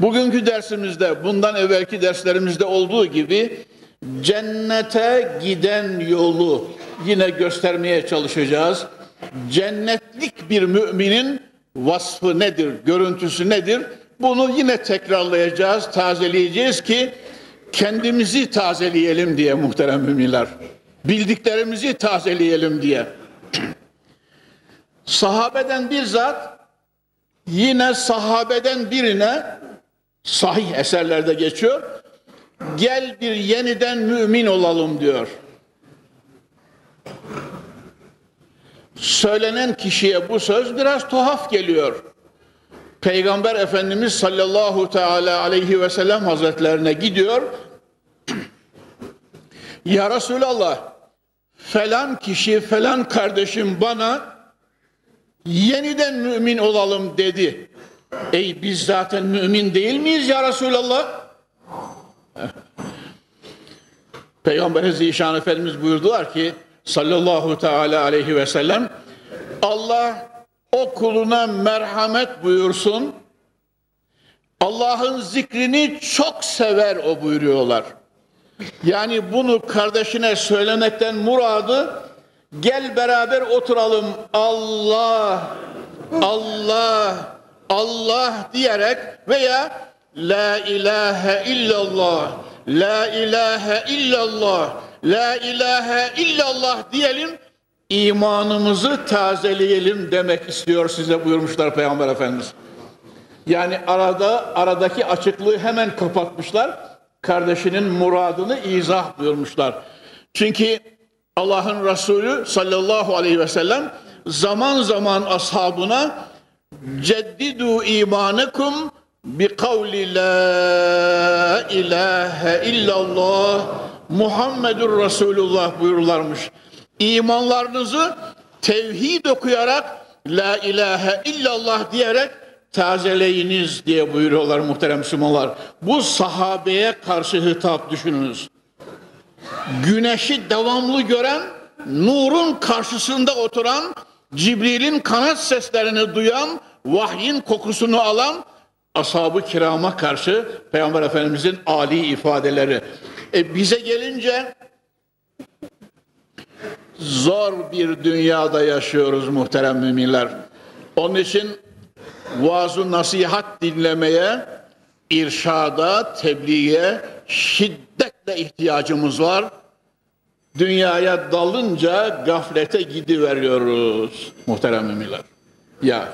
Bugünkü dersimizde bundan evvelki derslerimizde olduğu gibi cennete giden yolu yine göstermeye çalışacağız. Cennetlik bir müminin vasfı nedir, görüntüsü nedir? Bunu yine tekrarlayacağız, tazeleyeceğiz ki kendimizi tazeleyelim diye muhterem müminler. Bildiklerimizi tazeleyelim diye. Sahabeden bir zat yine sahabeden birine sahih eserlerde geçiyor. Gel bir yeniden mümin olalım diyor. Söylenen kişiye bu söz biraz tuhaf geliyor. Peygamber Efendimiz sallallahu teala aleyhi ve sellem hazretlerine gidiyor. ya Resulallah falan kişi falan kardeşim bana yeniden mümin olalım dedi. Ey biz zaten mümin değil miyiz ya Resulallah? Peygamber Zişan Efendimiz buyurdular ki sallallahu teala aleyhi ve sellem Allah o kuluna merhamet buyursun. Allah'ın zikrini çok sever o buyuruyorlar. Yani bunu kardeşine söylemekten muradı gel beraber oturalım Allah Allah Allah diyerek veya La ilahe illallah La ilahe illallah La ilahe illallah diyelim imanımızı tazeleyelim demek istiyor size buyurmuşlar Peygamber Efendimiz. Yani arada aradaki açıklığı hemen kapatmışlar. Kardeşinin muradını izah buyurmuşlar. Çünkü Allah'ın Resulü sallallahu aleyhi ve sellem zaman zaman ashabına ceddidu imanekum bi kavli la ilahe illallah Muhammedur Resulullah buyururlarmış. İmanlarınızı tevhid okuyarak la ilahe illallah diyerek tazeleyiniz diye buyuruyorlar muhterem Müslümanlar. Bu sahabeye karşı hitap düşününüz. Güneşi devamlı gören, nurun karşısında oturan, Cibril'in kanat seslerini duyan, vahyin kokusunu alan ashab-ı kirama karşı Peygamber Efendimizin ali ifadeleri. E bize gelince zor bir dünyada yaşıyoruz muhterem müminler. Onun için vaaz nasihat dinlemeye, irşada, tebliğe şiddetle ihtiyacımız var. Dünyaya dalınca gaflete gidiveriyoruz muhterem müminler. Ya